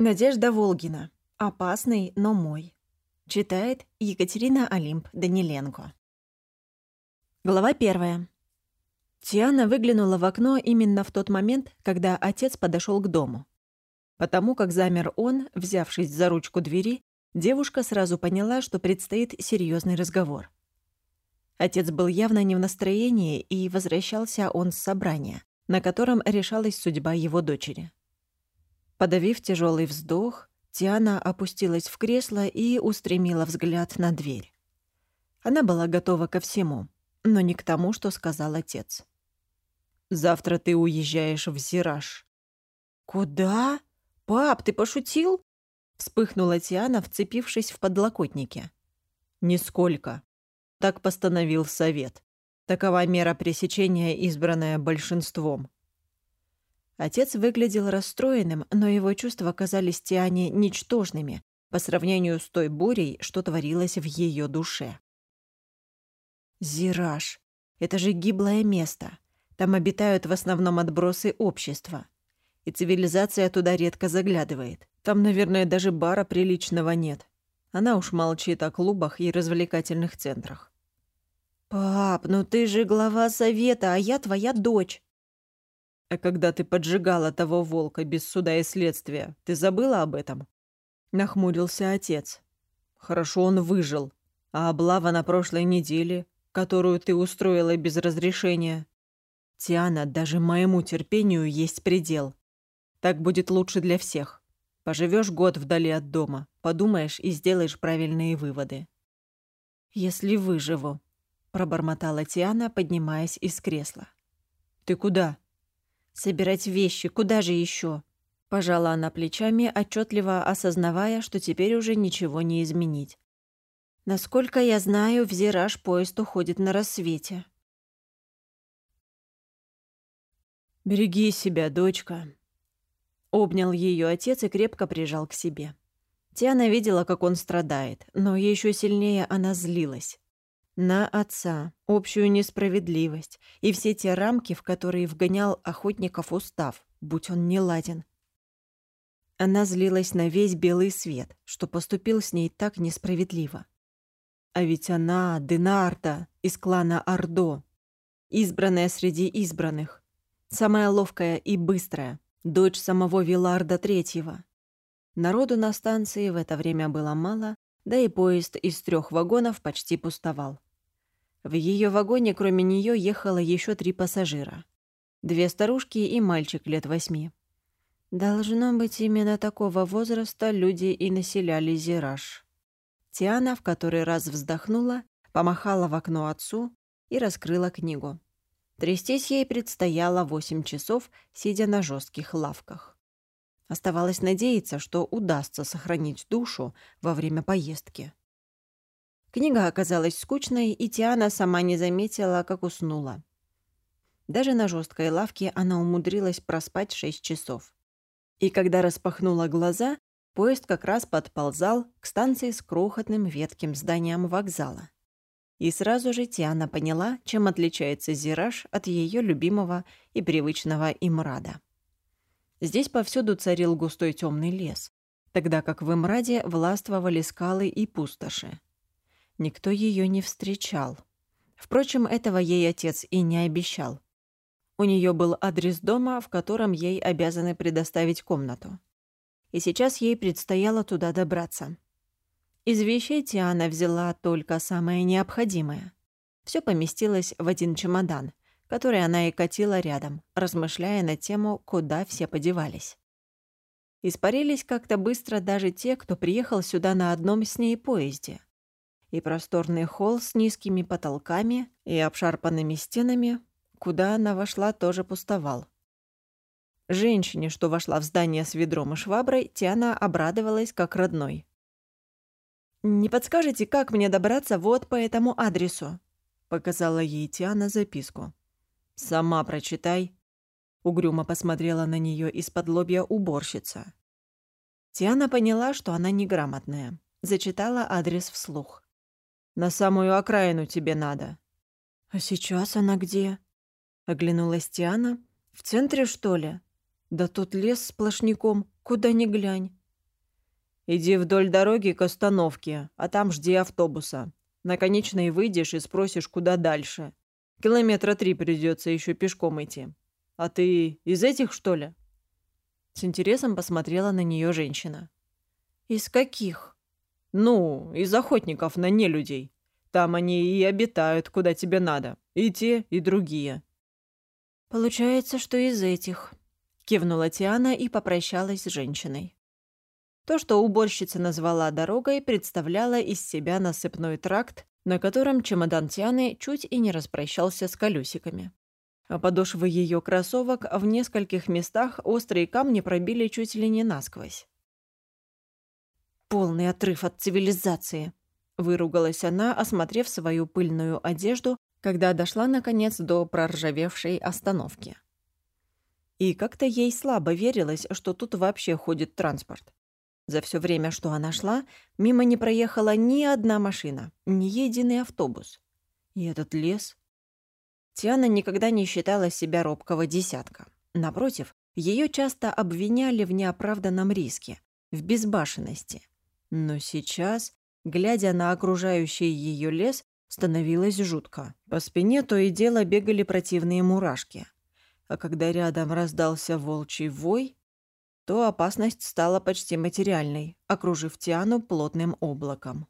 Надежда Волгина. Опасный, но мой. Читает Екатерина Олимп Даниленко. Глава первая. Тиана выглянула в окно именно в тот момент, когда отец подошел к дому. Потому как замер он, взявшись за ручку двери, девушка сразу поняла, что предстоит серьезный разговор. Отец был явно не в настроении, и возвращался он с собрания, на котором решалась судьба его дочери. Подавив тяжелый вздох, Тиана опустилась в кресло и устремила взгляд на дверь. Она была готова ко всему, но не к тому, что сказал отец. «Завтра ты уезжаешь в Зираж». «Куда? Пап, ты пошутил?» Вспыхнула Тиана, вцепившись в подлокотники. «Нисколько. Так постановил совет. Такова мера пресечения, избранная большинством. Отец выглядел расстроенным, но его чувства казались Тиане ничтожными по сравнению с той бурей, что творилось в ее душе. Зираж. Это же гиблое место. Там обитают в основном отбросы общества. И цивилизация туда редко заглядывает. Там, наверное, даже бара приличного нет. Она уж молчит о клубах и развлекательных центрах. «Пап, ну ты же глава совета, а я твоя дочь. А когда ты поджигала того волка без суда и следствия, ты забыла об этом? Нахмурился отец. Хорошо он выжил. А облава на прошлой неделе, которую ты устроила без разрешения? Тиана, даже моему терпению есть предел. Так будет лучше для всех. Поживешь год вдали от дома, подумаешь и сделаешь правильные выводы. «Если выживу», — пробормотала Тиана, поднимаясь из кресла. «Ты куда?» Собирать вещи, куда же еще? Пожала она плечами, отчетливо осознавая, что теперь уже ничего не изменить. Насколько я знаю, в Зираж поезд уходит на рассвете. «Береги себя, дочка», — обнял ее отец и крепко прижал к себе. Тиана видела, как он страдает, но еще сильнее она злилась на отца, общую несправедливость и все те рамки, в которые вгонял охотников устав, будь он не ладен. Она злилась на весь белый свет, что поступил с ней так несправедливо. А ведь она, Денарта, из клана Ордо, избранная среди избранных, самая ловкая и быстрая, дочь самого Виларда Третьего. Народу на станции в это время было мало, да и поезд из трех вагонов почти пустовал. В ее вагоне кроме нее ехало еще три пассажира. Две старушки и мальчик лет восьми. Должно быть, именно такого возраста люди и населяли Зираж. Тиана в который раз вздохнула, помахала в окно отцу и раскрыла книгу. Трястись ей предстояло восемь часов, сидя на жестких лавках. Оставалось надеяться, что удастся сохранить душу во время поездки. Книга оказалась скучной, и Тиана сама не заметила, как уснула. Даже на жесткой лавке она умудрилась проспать шесть часов. И когда распахнула глаза, поезд как раз подползал к станции с крохотным ветким зданием вокзала. И сразу же Тиана поняла, чем отличается Зираж от ее любимого и привычного Имрада. Здесь повсюду царил густой темный лес, тогда как в Имраде властвовали скалы и пустоши. Никто ее не встречал. Впрочем, этого ей отец и не обещал. У нее был адрес дома, в котором ей обязаны предоставить комнату. И сейчас ей предстояло туда добраться. Из вещей Тиана взяла только самое необходимое. Все поместилось в один чемодан, который она и катила рядом, размышляя на тему, куда все подевались. Испарились как-то быстро даже те, кто приехал сюда на одном с ней поезде и просторный холл с низкими потолками и обшарпанными стенами, куда она вошла, тоже пустовал. Женщине, что вошла в здание с ведром и шваброй, Тиана обрадовалась как родной. «Не подскажете, как мне добраться вот по этому адресу?» — показала ей Тиана записку. «Сама прочитай», — угрюмо посмотрела на нее из-под лобья уборщица. Тиана поняла, что она неграмотная. Зачитала адрес вслух. На самую окраину тебе надо». «А сейчас она где?» Оглянулась Тиана. «В центре, что ли? Да тут лес сплошняком, куда ни глянь. Иди вдоль дороги к остановке, а там жди автобуса. На конечной выйдешь и спросишь, куда дальше. Километра три придется еще пешком идти. А ты из этих, что ли?» С интересом посмотрела на нее женщина. «Из каких?» «Ну, из охотников на нелюдей. Там они и обитают, куда тебе надо. И те, и другие». «Получается, что из этих», — кивнула Тиана и попрощалась с женщиной. То, что уборщица назвала дорогой, представляло из себя насыпной тракт, на котором чемодан Тианы чуть и не распрощался с колесиками. А подошвы ее кроссовок в нескольких местах острые камни пробили чуть ли не насквозь. «Полный отрыв от цивилизации», — выругалась она, осмотрев свою пыльную одежду, когда дошла, наконец, до проржавевшей остановки. И как-то ей слабо верилось, что тут вообще ходит транспорт. За все время, что она шла, мимо не проехала ни одна машина, ни единый автобус. И этот лес... Тиана никогда не считала себя робкого десятка. Напротив, ее часто обвиняли в неоправданном риске, в безбашенности. Но сейчас, глядя на окружающий ее лес, становилось жутко. По спине то и дело бегали противные мурашки. А когда рядом раздался волчий вой, то опасность стала почти материальной, окружив Тиану плотным облаком.